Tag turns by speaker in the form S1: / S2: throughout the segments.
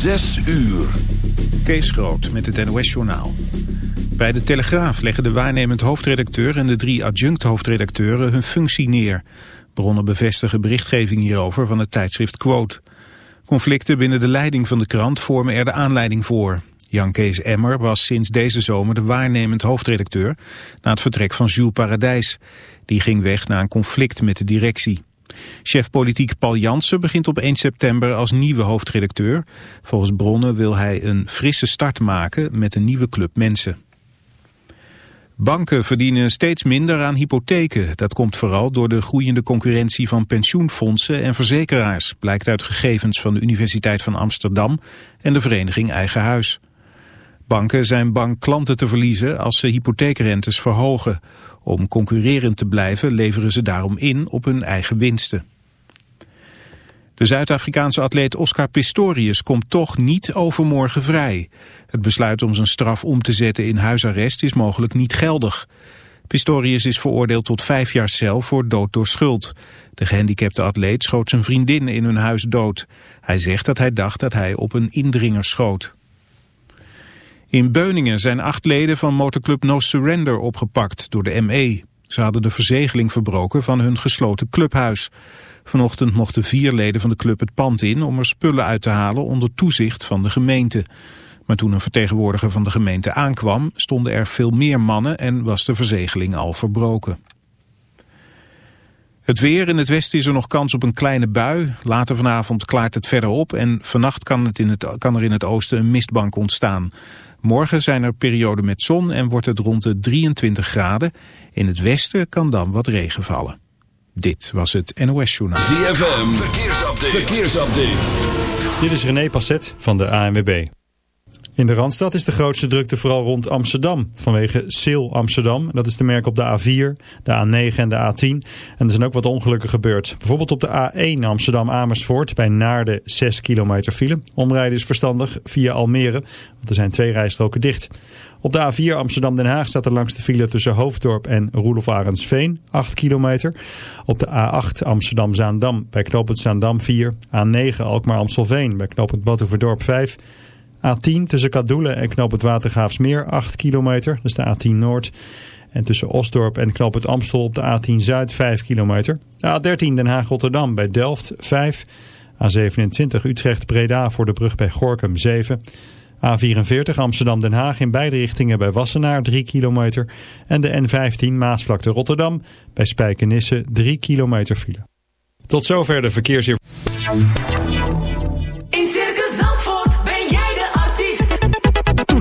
S1: Zes uur.
S2: Kees Groot met het NOS-journaal. Bij de Telegraaf leggen de waarnemend hoofdredacteur en de drie adjunct hoofdredacteuren hun functie neer. Bronnen bevestigen berichtgeving hierover van het tijdschrift Quote. Conflicten binnen de leiding van de krant vormen er de aanleiding voor. Jan Kees Emmer was sinds deze zomer de waarnemend hoofdredacteur... na het vertrek van Jules Paradijs. Die ging weg na een conflict met de directie. Chef politiek Paul Jansen begint op 1 september als nieuwe hoofdredacteur. Volgens bronnen wil hij een frisse start maken met een nieuwe club mensen. Banken verdienen steeds minder aan hypotheken. Dat komt vooral door de groeiende concurrentie van pensioenfondsen en verzekeraars, blijkt uit gegevens van de Universiteit van Amsterdam en de vereniging Eigen Huis. Banken zijn bang klanten te verliezen als ze hypotheekrentes verhogen. Om concurrerend te blijven leveren ze daarom in op hun eigen winsten. De Zuid-Afrikaanse atleet Oscar Pistorius komt toch niet overmorgen vrij. Het besluit om zijn straf om te zetten in huisarrest is mogelijk niet geldig. Pistorius is veroordeeld tot vijf jaar cel voor dood door schuld. De gehandicapte atleet schoot zijn vriendin in hun huis dood. Hij zegt dat hij dacht dat hij op een indringer schoot. In Beuningen zijn acht leden van motorclub No Surrender opgepakt door de ME. Ze hadden de verzegeling verbroken van hun gesloten clubhuis. Vanochtend mochten vier leden van de club het pand in om er spullen uit te halen onder toezicht van de gemeente. Maar toen een vertegenwoordiger van de gemeente aankwam, stonden er veel meer mannen en was de verzegeling al verbroken. Het weer in het westen is er nog kans op een kleine bui. Later vanavond klaart het verder op en vannacht kan, het in het, kan er in het oosten een mistbank ontstaan. Morgen zijn er perioden met zon en wordt het rond de 23 graden. In het westen kan dan wat regen vallen. Dit was het NOS Journaal.
S1: ZFM, verkeersupdate. verkeersupdate.
S3: Dit is René Passet van de ANWB. In de Randstad is de grootste drukte vooral rond Amsterdam. Vanwege Sil Amsterdam. Dat is te merken op de A4, de A9 en de A10. En er zijn ook wat ongelukken gebeurd. Bijvoorbeeld op de A1 Amsterdam-Amersfoort. Bij Naarden 6 kilometer file. Omrijden is verstandig via Almere. Want er zijn twee rijstroken dicht. Op de A4 Amsterdam-Den Haag staat er langs de file tussen Hoofddorp en Roelof Arendsveen, 8 kilometer. Op de A8 Amsterdam-Zaandam bij knooppunt Zaandam 4. A9 Alkmaar-Amstelveen bij knooppunt Batuverdorp 5. A10 tussen Kadoelen en Knoop het Watergraafsmeer 8 kilometer. Dat is de A10 Noord. En tussen Osdorp en Knoop het Amstel op de A10 Zuid 5 kilometer. De A13 Den Haag-Rotterdam bij Delft 5. A27 Utrecht-Breda voor de brug bij Gorkum 7. A44 Amsterdam-Den Haag in beide richtingen bij Wassenaar 3 kilometer. En de N15 Maasvlakte Rotterdam bij Spijkenisse 3 kilometer file. Tot zover de verkeersinformatie.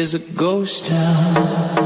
S4: is a ghost town.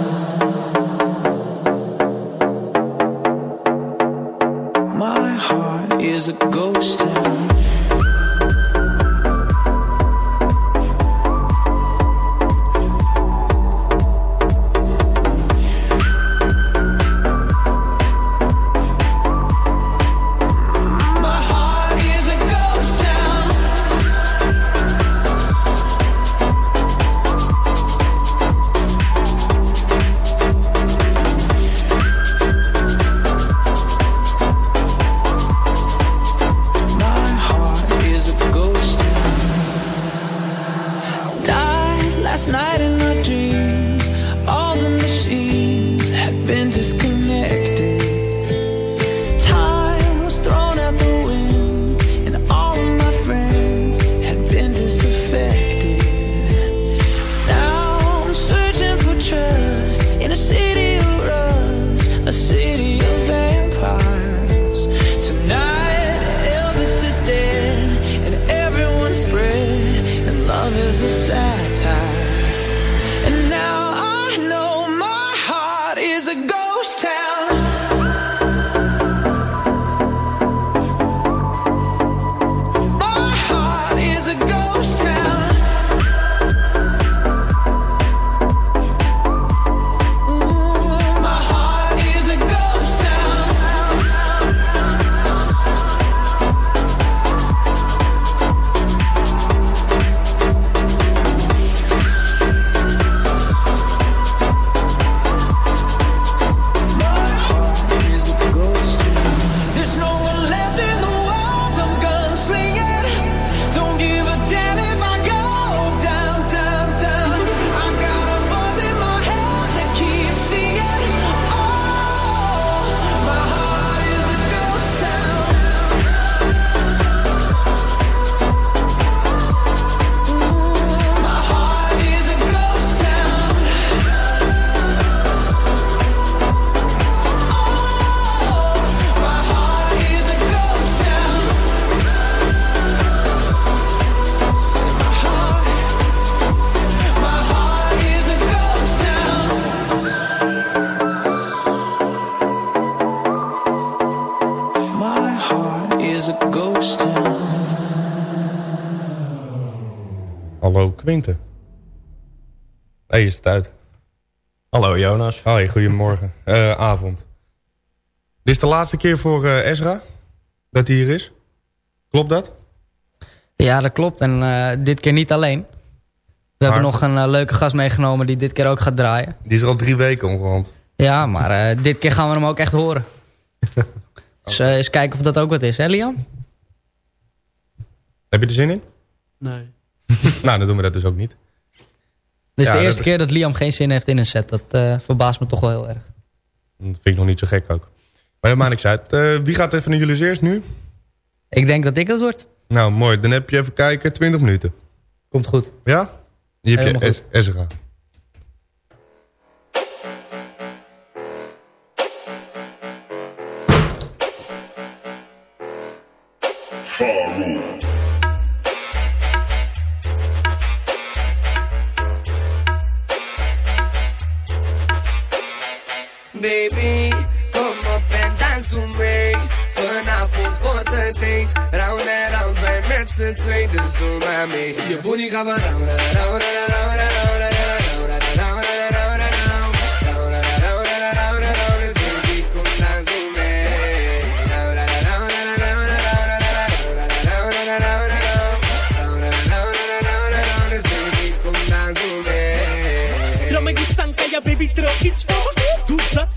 S5: Hallo Quinten. hey, is het uit?
S6: Hallo Jonas.
S5: Hoi, goedemorgen. Eh, avond. Dit is de laatste keer voor eh, Ezra dat hij hier is. Klopt dat?
S7: Ja, dat klopt. En eh, dit keer niet alleen. We hebben nog een leuke gast meegenomen die dit keer ook gaat draaien.
S5: Die is er al drie weken ongerand.
S7: Ja, maar eh, dit keer gaan we hem ook echt horen. Dus eh, eens kijken of dat ook wat is, hè Liam?
S5: Heb je er zin in?
S6: Nee.
S5: Nou, dan doen we dat dus ook niet.
S7: Dit is
S5: Ja,
S7: de eerste keer dat Liam geen zin heeft in een set. Dat eh, verbaast me toch wel heel erg.
S5: Dat vind ik nog niet zo gek ook. Maar dat maakt niks uit. Eh, wie gaat er van jullie eerst nu?
S7: Ik denk dat ik dat word.
S5: Nou, mooi. Dan heb je even kijken, 20 minuten.
S7: Komt goed.
S5: Ja? Hier heb je
S7: Helemaal
S5: Ez-
S8: wij met z'n twee, dus doe maar mee. Je booty gaat van round en round en round en round en round en round en round en round. Round en round en round en round, dus baby, kom dans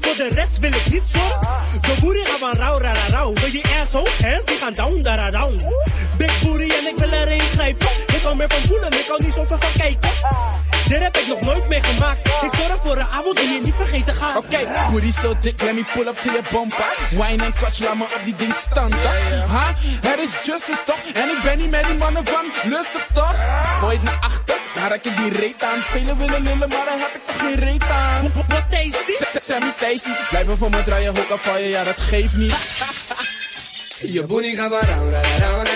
S8: voor
S9: de rest wil ik niet zorgen De boeren gaan van rauw, rara, rauw Wil je ass ook, hands die gaan down, dara, down Big booty en ik wil erin grijpen Ik hou meer van voelen, ik hou niet zoveel van kijken. Dit heb ik nog nooit meegemaakt. Ik zorg voor een avond die je niet vergeten gaat.
S10: Oké, okay, booty so thick, let me pull up to your bumper. Wine en kwats, laat me op die ding standen. Ha, het is justice toch? En ik ben niet met die mannen van lustig toch? Gooi het naar achter, daar heb ik die reet aan. Velen willen lullen, maar daar heb ik toch geen reet aan.
S9: Tasty?
S10: Sammy Tasty, blijven voor me draaien, hoeken van je, ja dat geeft niet.
S8: Je booty gaat maar round, round, round,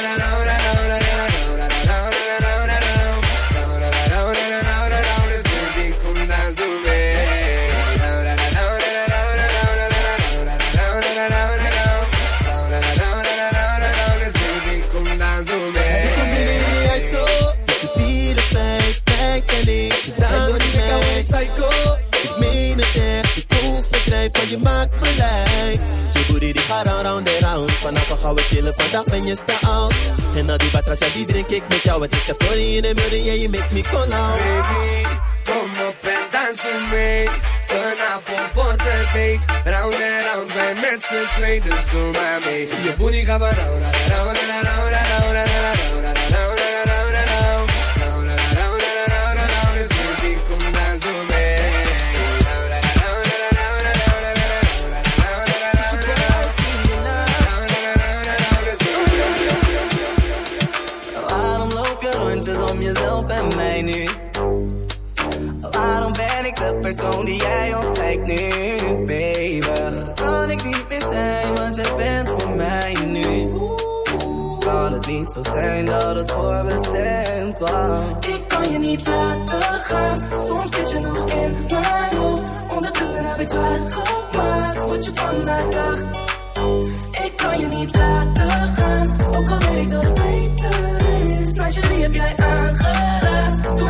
S11: je maakt me blij. Je booty die gaat round round en round. Vanavond gaan we chillen, vandaag ben je stout. En al die batras, ja die drink ik met jou. Het is Californië in de morning, yeah, you make me call out.
S8: Baby, kom op en dans met me. Vanavond wordt het heet. Round en round, wij met z'n twee, dus doe maar mee. Je booty gaat maar round, round, round, round, round, round, round, round.
S11: Persoon die jij ontdekt nu, baby. Kan ik niet meer zijn, want je bent voor mij nu. Kan het niet zo zijn dat het voorbestemd was?
S12: Ik kan je niet laten gaan, soms zit je nog in mijn hoofd. Ondertussen heb ik gemaakt wat je van mij dacht. Ik kan je niet laten gaan, ook al weet ik dat het beter is. Meisje, wie heb jij aangeraakt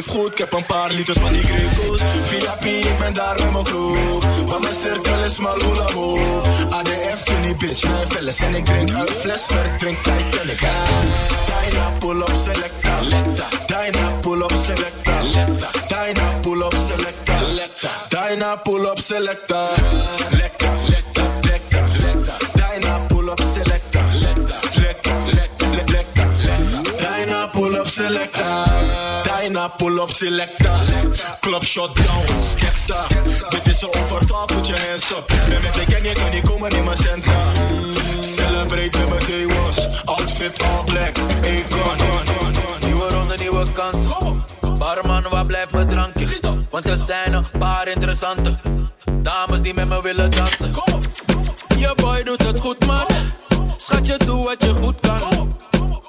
S13: leef goed. Ik heb een paar liters van die Greco's. VIP, ik ben daar met mijn crew. Want mijn cirkel is maar hula hoop. ADF in die bitch, mijn velles. En ik drink uit fles, maar ik drink tijd ik Dyna, pull up, selecta. Pull up, selecta. Dyna, pull up, selecta. Dyna, pull up, selecta. Lekker. Dyna, pull up, selecta. Lekker, lekker, lekker. Dyna, pull up, selecta. Dyna, pull up, selecta. Club shot down, skepta. Dit is een overval, put your hands up. Ben met de gang, je kan niet komen in mijn center. Celebrate met mijn day was. Outfit all black, Akon.
S14: Nieuwe ronde, nieuwe kans. Barman, waar blijft mijn drankje? Want er zijn een paar interessante dames die met me willen dansen. Je boy doet het goed, man. Schatje, doe wat je goed kan.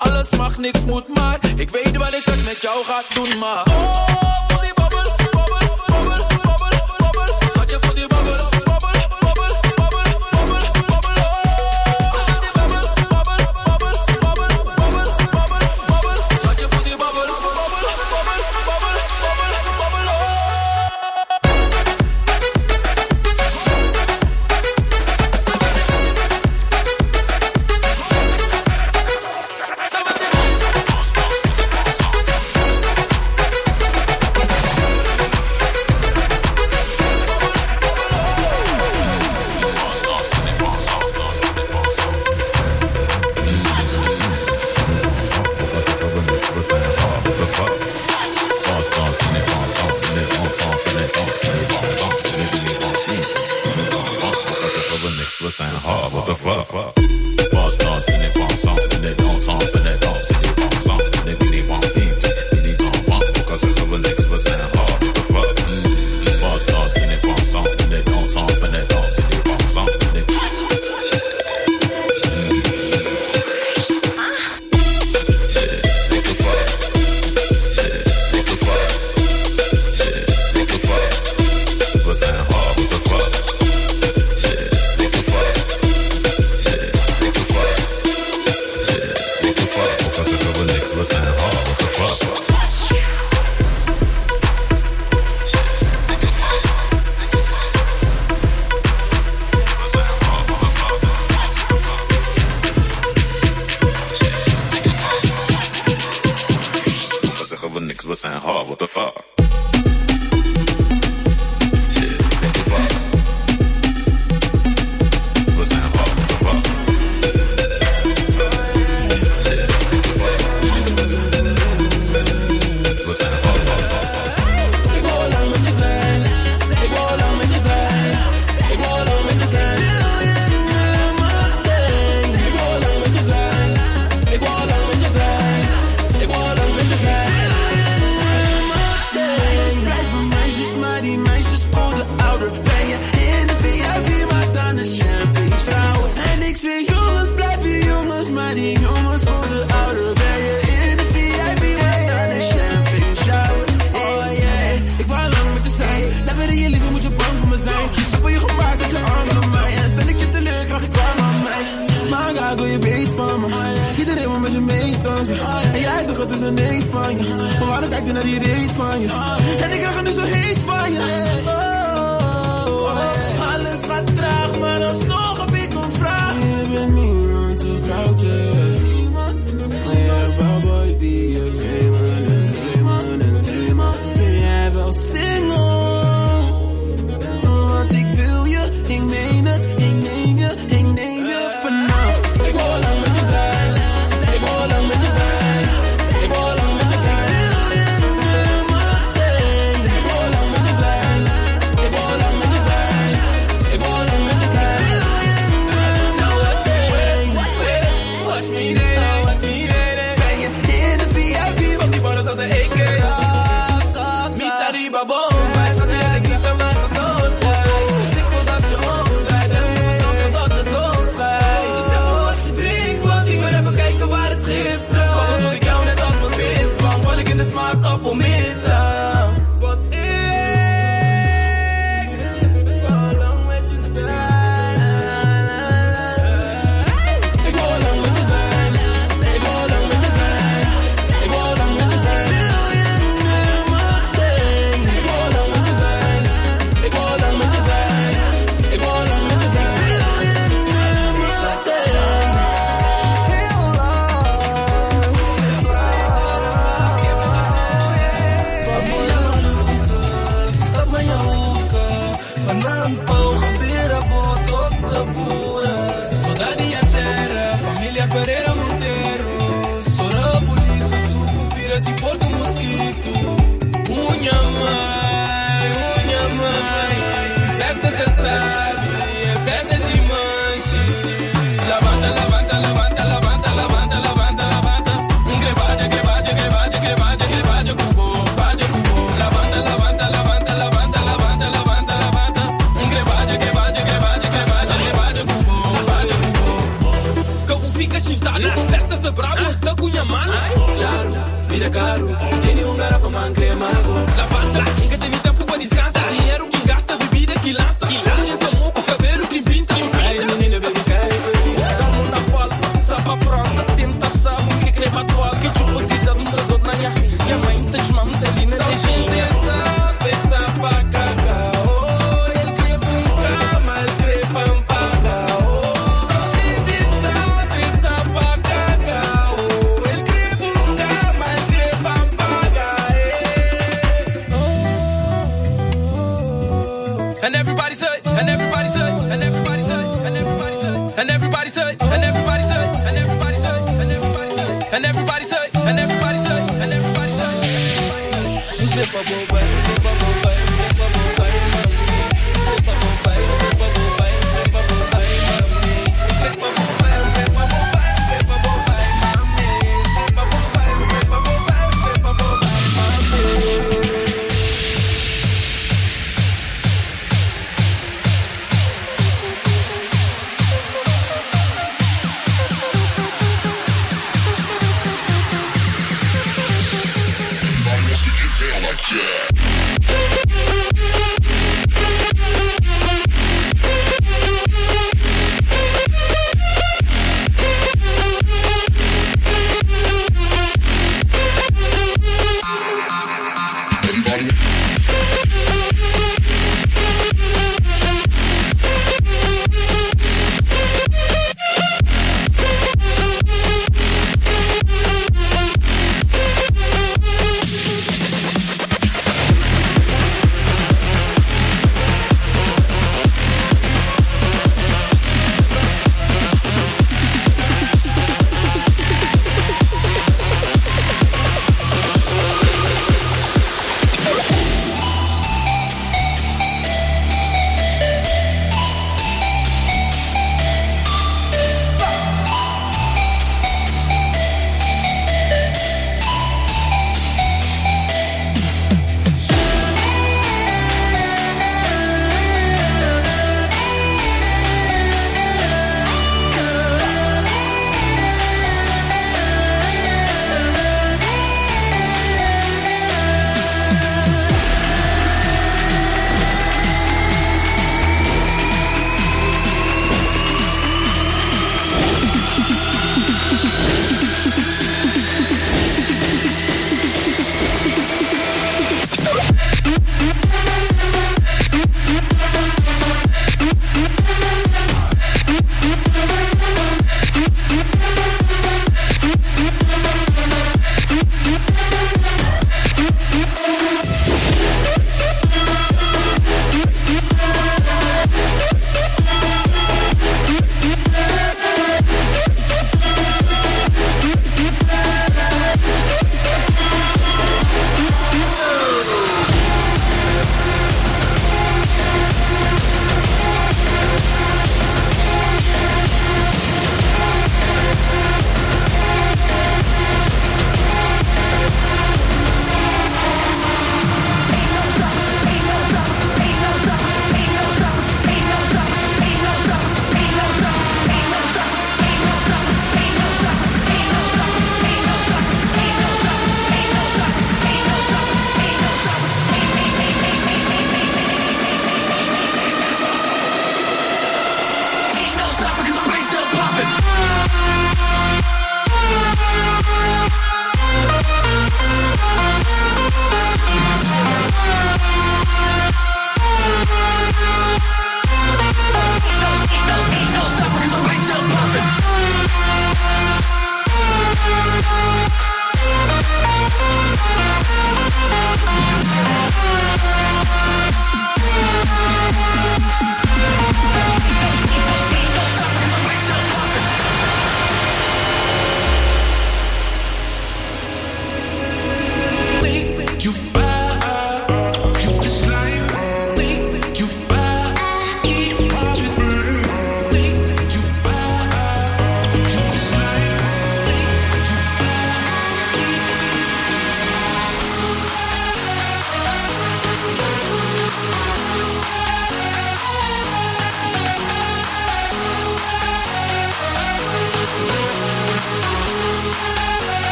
S14: Alles mag, niks moet, maar ik weet wat ik straks met jou ga doen, maar. Oh, voor die babbel, babbel, babbel, babbel, babbel. Schatje, voor die.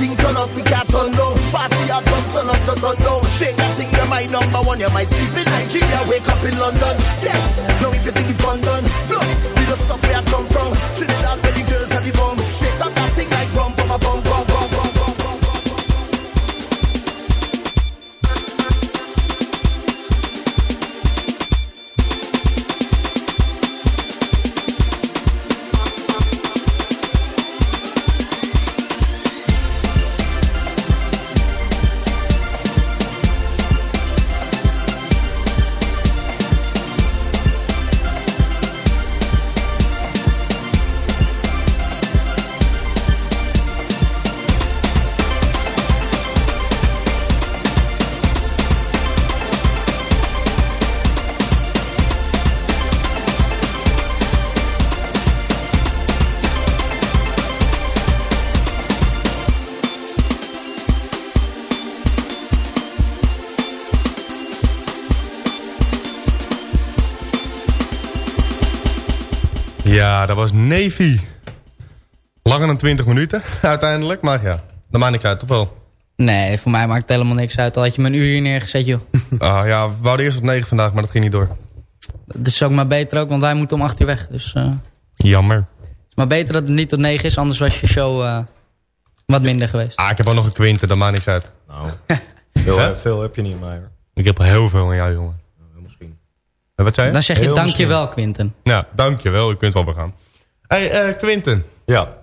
S15: Everything turn up, we got turn down. Party hard from sun up to sundown. Shake that thing, you're my number one. You might sleep in Nigeria, wake up in London. Yeah,
S5: Navy. Langer dan 20 minuten uiteindelijk. Maar ja, dat maakt niks uit, toch wel?
S7: Nee, voor mij maakt het helemaal niks uit. Al had je me een uur hier neergezet, joh.
S5: Ah ja, we wouden eerst op 9 vandaag, maar dat ging niet door.
S7: Dat is ook maar beter ook, want wij moeten om 8 uur weg. Dus eh, het
S5: Jammer.
S7: is maar beter dat het niet tot 9 is. Anders was je show eh, wat minder geweest.
S5: Ah, ik heb ook nog een Quinten, dat maakt niks uit.
S6: Nou, veel, veel heb je niet, maar...
S5: Ik heb heel veel aan jou, jongen.
S6: Misschien.
S5: En wat zei je?
S7: Dan zeg je
S6: Heel
S7: dankjewel, Quinten.
S5: Ja, dankjewel. U kunt wel weer gaan. Hey, eh, Quinten.
S6: Ja.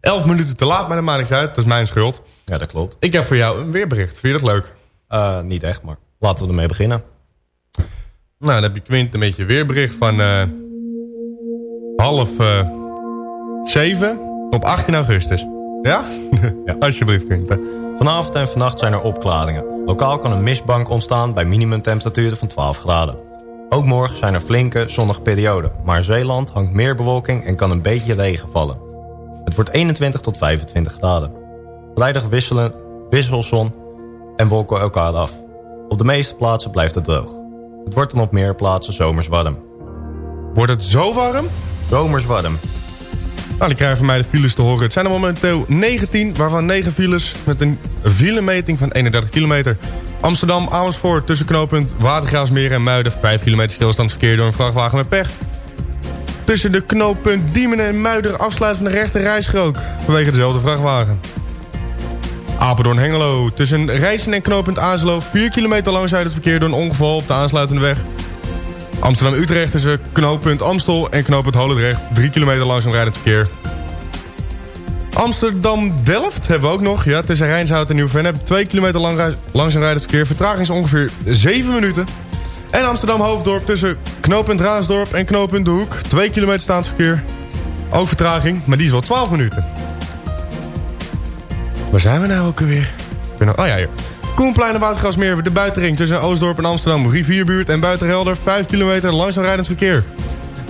S5: 11 minuten te laat, maar dat maakt niks uit. Dat is mijn schuld.
S6: Ja, dat klopt.
S5: Ik heb voor jou een weerbericht. Vind je dat leuk?
S6: Eh, niet echt, maar laten we ermee beginnen.
S5: Nou, dan heb je Quint een beetje weerbericht van eh, half zeven op 18 augustus. Ja? ja. Alsjeblieft, Quint.
S6: Vanavond en vannacht zijn er opklaringen. Lokaal kan een mistbank ontstaan bij minimumtemperaturen van 12 graden. Ook morgen zijn er flinke zonnige perioden. Maar in Zeeland hangt meer bewolking en kan een beetje regen vallen. Het wordt 21 tot 25 graden. Vrijdag wisselen, wisselzon en wolken elkaar af. Op de meeste plaatsen blijft het droog. Het wordt dan op meer plaatsen zomers warm.
S5: Wordt het zo warm?
S6: Zomers warm.
S5: Nou, die krijgen van mij de files te horen. Het zijn er momenteel 19, waarvan 9 files met een filemeting van 31 kilometer. Amsterdam, Amersfoort, tussen knooppunt Watergraafsmeer en Muiden. 5 kilometer stilstandsverkeer door een vrachtwagen met pech. Tussen de knooppunt Diemen en Muiden afsluit van de rechte rijstrook. Vanwege dezelfde vrachtwagen. Apeldoorn-Hengelo. Tussen Rijssen en knooppunt Azelo 4 kilometer langzaam het verkeer door een ongeval op de aansluitende weg. Amsterdam-Utrecht tussen knooppunt Amstel en knooppunt Holendrecht. 3 kilometer langzaam rijdend verkeer. Amsterdam-Delft hebben we ook nog. Ja, tussen Rijnshout en Nieuw-Vennep. Twee kilometer lang langzaam rijdend verkeer. Vertraging is ongeveer 7 minuten. En Amsterdam-Hoofddorp tussen knooppunt Raasdorp en knooppunt De Hoek. Twee kilometer staand verkeer. Ook vertraging, maar die is wel 12 minuten. Waar zijn we nou ook alweer? Oh ja, hier. Koenplein en Watergasmeer, de buitenring tussen Oostdorp en Amsterdam. Rivierbuurt en Buitenhelder, 5 kilometer langzaam rijdend verkeer.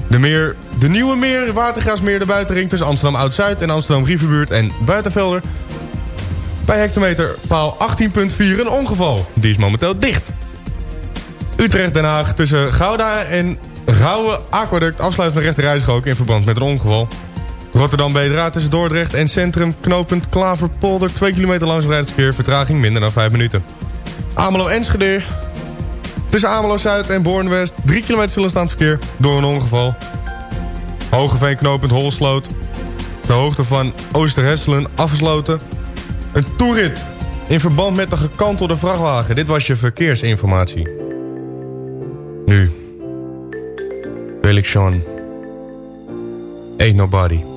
S5: De meer de Nieuwe Meer, Watergraasmeer, de buitenring tussen Amsterdam Oud-Zuid en Amsterdam-Rievenbuurt en Buitenvelder. Bij hectometer paal 18.4 een ongeval. Die is momenteel dicht. Utrecht Den Haag tussen Gouda en Rauwe Aquaduct afsluit van rechterrijstrook in verband met een ongeval. Rotterdam Bedra tussen Dordrecht en Centrum knooppunt Klaverpolder 2 kilometer langs rijdsverkeer vertraging minder dan 5 minuten. Amelo Enschede tussen Amelo Zuid en Bornwest, 3 kilometer stilstaand verkeer door een ongeval. Hogeveen knooppunt Holsloot. De hoogte van Oosterhesselen afgesloten. Een toerit in verband met de gekantelde vrachtwagen. Dit was je verkeersinformatie. Nu. wil ik Sean. Ain't nobody.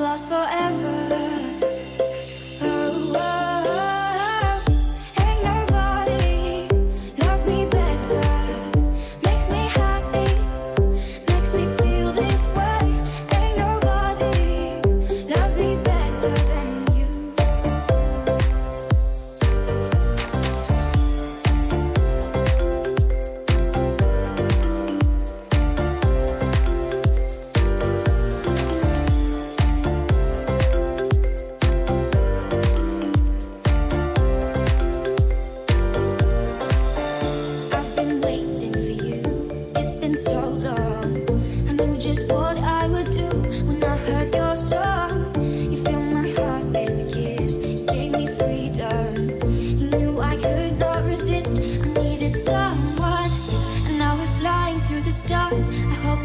S16: lost forever.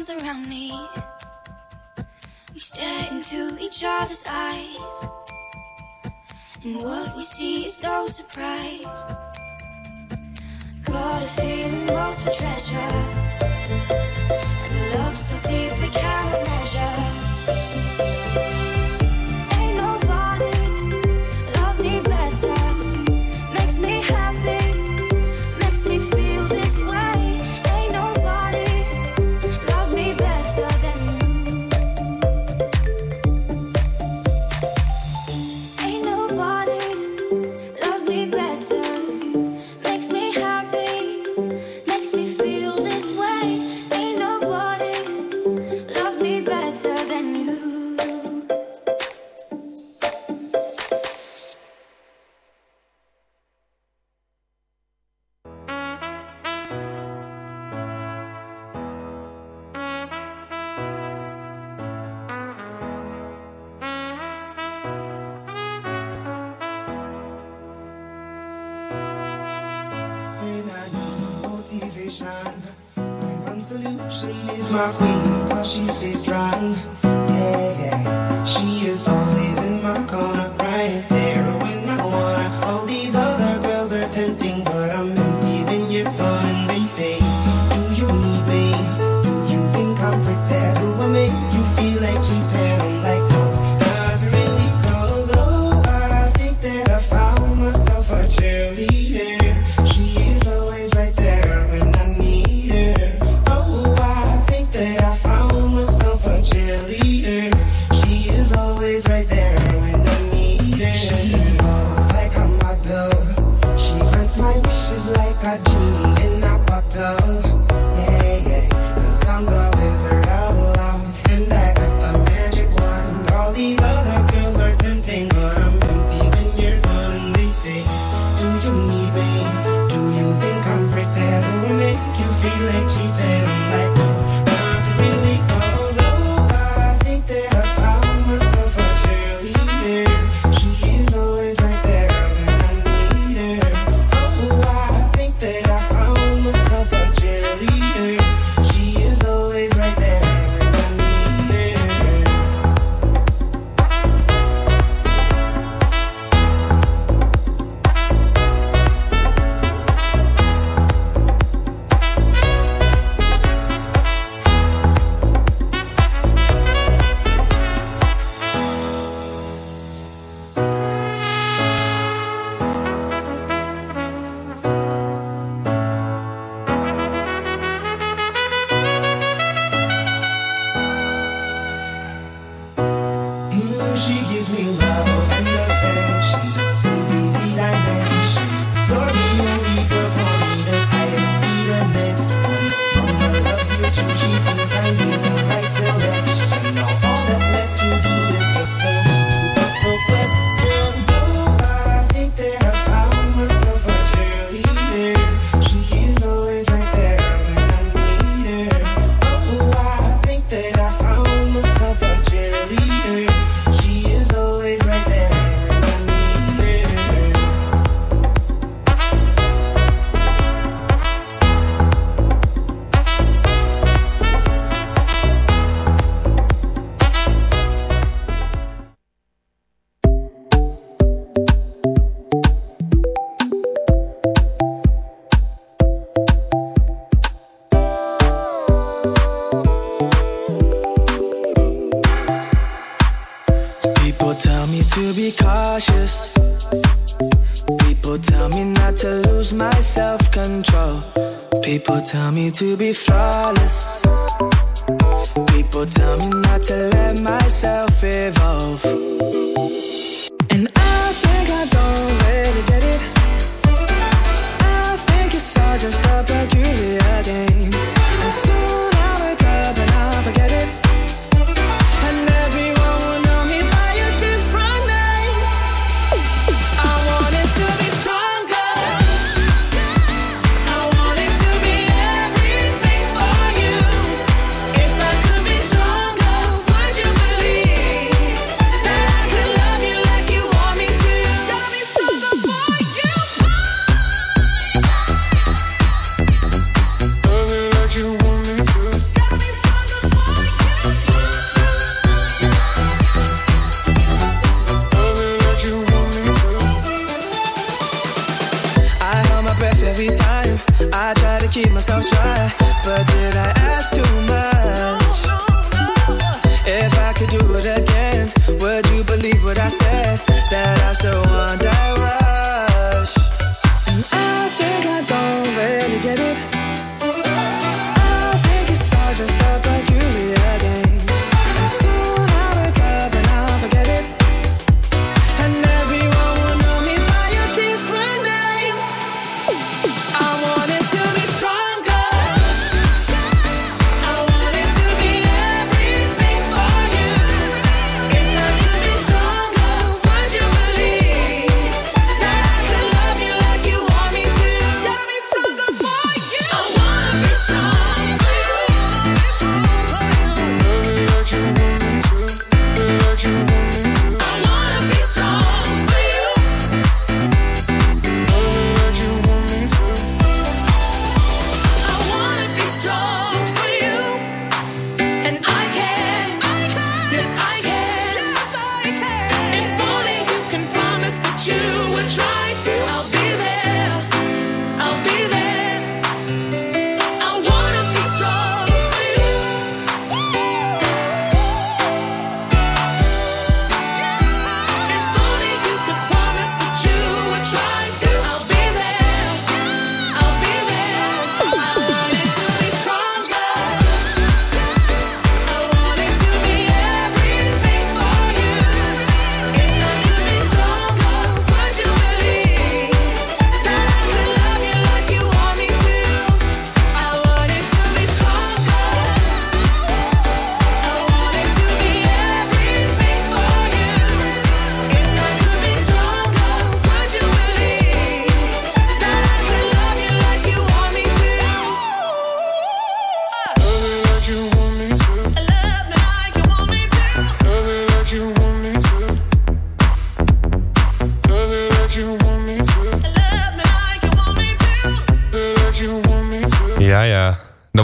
S16: arms around me. We stare into each other's eyes. And what we see is no surprise. Got a feeling most for treasure. And a love so deep we cannot measure.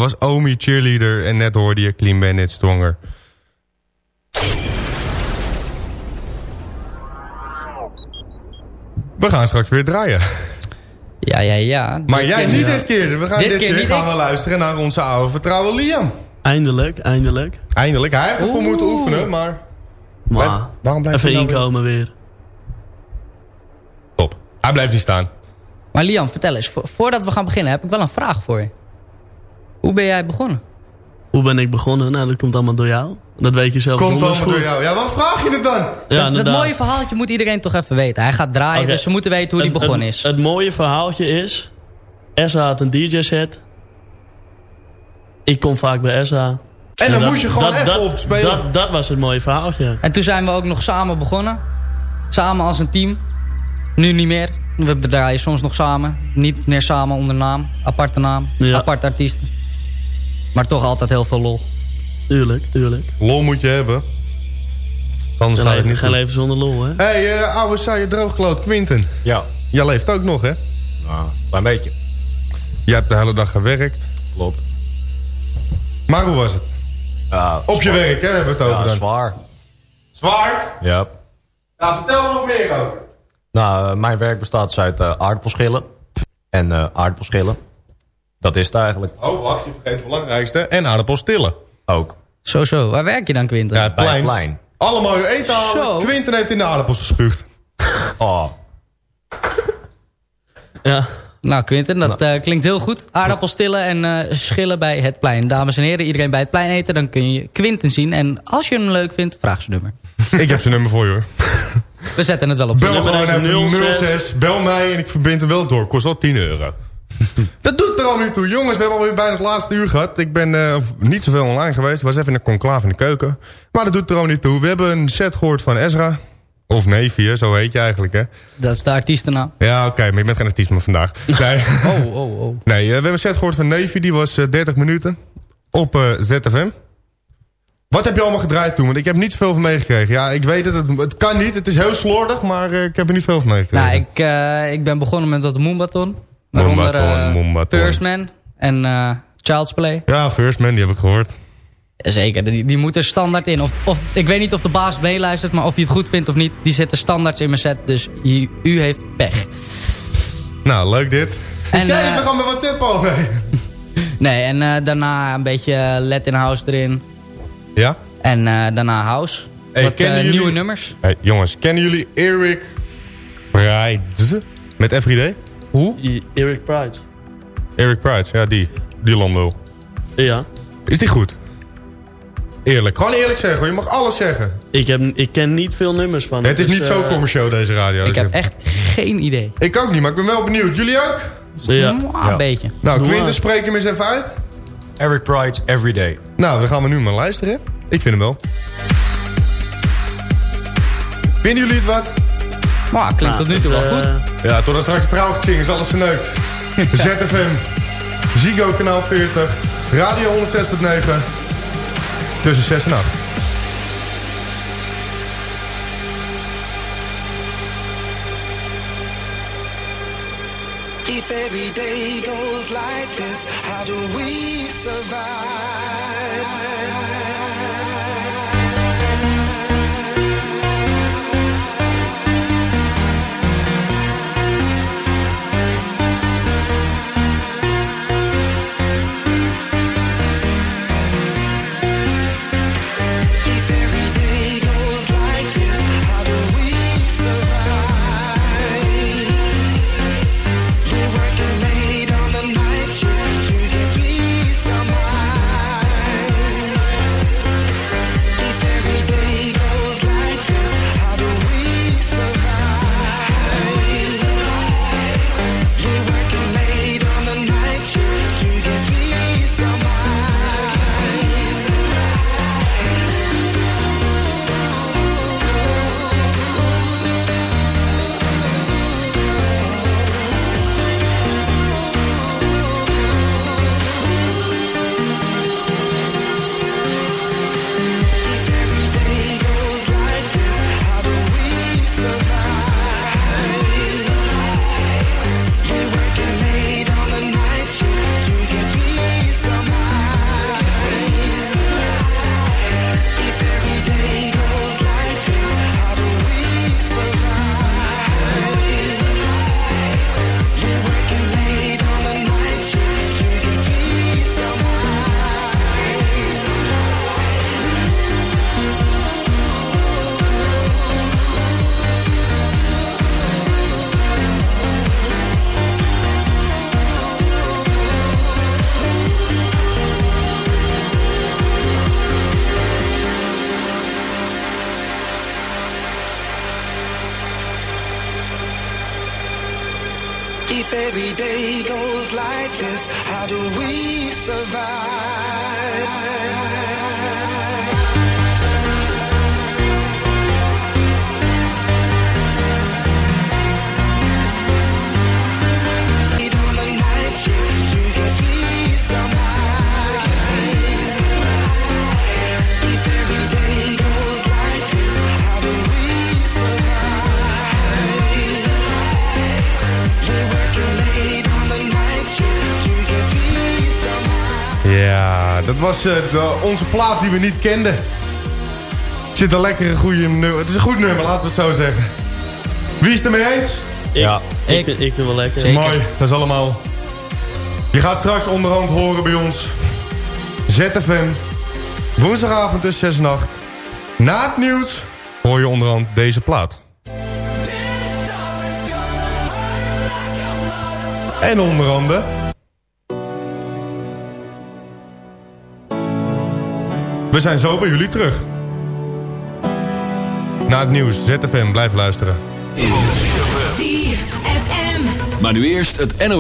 S5: Was Omi Cheerleader en net hoorde je Clean Bandit Stronger. We gaan straks weer draaien.
S7: Ja, ja, ja.
S5: Maar
S7: Dit
S5: jij niet dit keer. We gaan dit, keer,
S7: niet
S5: gaan
S7: ik.
S5: we luisteren naar onze oude vertrouwen Liam.
S17: Eindelijk, eindelijk.
S5: Eindelijk. Hij heeft ervoor moeten oefenen, maar...
S17: Maar,
S5: waarom blijft
S17: even
S5: hij nou
S17: inkomen weer.
S5: Top. Hij blijft niet staan.
S7: Maar Lian, vertel eens. vo- voordat we gaan beginnen heb ik wel een vraag voor je. Hoe ben jij begonnen?
S17: Hoe ben ik begonnen? Nou, dat komt allemaal door jou. Dat weet je zelf
S5: Komt allemaal door jou. Ja, wat vraag je het dan?
S17: Ja,
S7: dat, mooie verhaaltje moet iedereen toch even weten. Hij gaat draaien, dus ze moeten weten hoe hij begonnen is.
S17: Het mooie verhaaltje is... Essa had een DJ-set. Ik kom vaak bij Essa.
S5: En dan moest je gewoon
S17: dat-
S5: even
S17: dat-
S5: op spelen.
S17: Dat, dat was het mooie verhaaltje.
S7: En toen zijn we ook nog samen begonnen. Samen als een team. Nu niet meer. We draaien soms nog samen. Niet meer samen onder naam. Aparte naam.
S17: Ja.
S7: Aparte artiesten. Maar toch altijd heel veel lol.
S17: Tuurlijk, tuurlijk.
S5: Lol moet je hebben. Anders het
S17: leven,
S5: niet
S17: geen leven zonder lol, hè?
S5: Hé, hey, uh, oude saaie droogkloot Quinten.
S6: Ja.
S5: Jij leeft ook nog, hè?
S6: Nou, klein beetje.
S5: Jij hebt de hele dag gewerkt.
S6: Klopt.
S5: Maar hoe was het?
S6: Ja,
S5: Op je werk, hè? Hebben we het over
S6: Ja,
S5: dan.
S6: zwaar.
S5: Zwaar?
S6: Ja.
S5: Nou, vertel er nog meer over.
S6: Nou, eh, mijn werk bestaat dus uit eh, aardappelschillen. En eh aardappelschillen. Dat is het eigenlijk.
S5: Oh, wacht, je vergeet het belangrijkste. En aardappels tillen.
S6: Ook.
S7: Zo, zo. Waar werk je dan, Quinten?
S5: Ja, het
S6: Bij het
S5: plein.
S6: plein.
S5: Allemaal uw eten halen.
S7: Zo.
S5: Quinten heeft in de aardappels gespuugd.
S6: Oh.
S17: Ja.
S7: Nou, Quinten, dat eh, klinkt heel goed. Aardappels tillen en eh, schillen bij het plein. Dames en heren, iedereen bij het plein eten, dan kun je Quinten zien. En als je hem leuk vindt, vraag zijn nummer.
S5: Ik heb zijn nummer voor je hoor.
S7: We zetten het wel op.
S5: Bel
S17: nummer
S5: gewoon
S17: is
S5: even
S17: 06.
S5: 06. Bel mij en ik verbind hem wel door. Kost al 10 euro. dat doet er al niet toe. Jongens, we hebben alweer bijna het laatste uur gehad. Ik ben eh, niet zoveel online geweest. Ik was even in de conclave in de keuken. Maar dat doet er al niet toe. We hebben een set gehoord van Ezra. Of Neefje, zo heet je eigenlijk hè.
S7: Dat is de artiestennaam.
S5: Ja, oké, maar je bent geen artiest meer vandaag. Nee,
S7: Oh, oh, oh.
S5: nee eh, we hebben een set gehoord van Neefje. Die was eh, 30 minuten. Op eh, ZFM. Wat heb je allemaal gedraaid toen? Want ik heb niet zoveel van meegekregen. Ja, ik weet het, het, het kan niet. Het is heel slordig, maar eh, ik heb er niet veel van meegekregen.
S7: Nou, ik, eh, ik ben begonnen met wat Moonbaton. Waaronder
S5: Moonbaton.
S7: First Man en eh, Child's Play.
S5: Ja, First Man, die heb ik gehoord.
S7: Zeker, die, die moet er standaard in. Of, of, ik weet niet of de baas meeluistert, maar of je het goed vindt of niet. Die zitten standaard in mijn set, dus u, u heeft pech.
S5: Nou, leuk dit.
S7: En,
S5: Kijk,
S7: eh,
S5: we gaan met wat zetpal mee.
S7: Nee, en eh, daarna een beetje Latin House erin.
S5: Ja?
S7: En eh, daarna House.
S5: Hey,
S7: wat
S5: kennen
S7: eh,
S5: jullie-
S7: nieuwe nummers.
S5: Hey, jongens, kennen jullie Eric Prides? Met Everyday?
S7: Hoe?
S17: Eric Pride.
S5: Eric Prides, ja, die. Die landlul.
S17: Ja.
S5: Is die goed? Eerlijk. Gewoon eerlijk zeggen, hoor. je mag alles zeggen.
S17: Ik, heb, ik ken niet veel nummers van.
S5: het is
S17: dus,
S5: niet zo
S17: eh,
S5: commercieel, deze radio.
S7: Ik
S5: Dus
S7: heb echt geen idee.
S5: Ik ook niet, maar ik ben wel benieuwd. Jullie ook?
S17: Ja.
S7: Mwah, Een beetje.
S5: Nou, Quinten, spreek hem eens even uit.
S6: Eric Pride's Everyday.
S5: Nou, dan gaan we nu maar luisteren. Ik vind hem wel. Vinden jullie het wat?
S7: Maar klinkt tot nu toe wel
S17: eh,
S7: goed.
S5: Ja, totdat straks de vrouw gaat zingen is alles verneukt. ZFM, Zigo kanaal 40, Radio 106.9, tussen 6 en 8.
S4: If every day goes like this, how do we If
S5: de, onze plaat die we niet kenden. Het zit een lekkere goede nummer. Het is een goed nummer, laten we het zo zeggen. Wie is het ermee eens?
S17: Ik,
S5: Ja.
S17: ik, vind- ik vind wel lekker.
S5: Mooi, dat is allemaal. Je gaat straks onderhand horen bij ons. ZFM. Woensdagavond tussen 6 en 8. Na het nieuws hoor je onderhand deze plaat. En onder andere... We zijn zo bij jullie terug. Na het nieuws, ZFM, blijf luisteren.
S1: Maar nu eerst het NOS.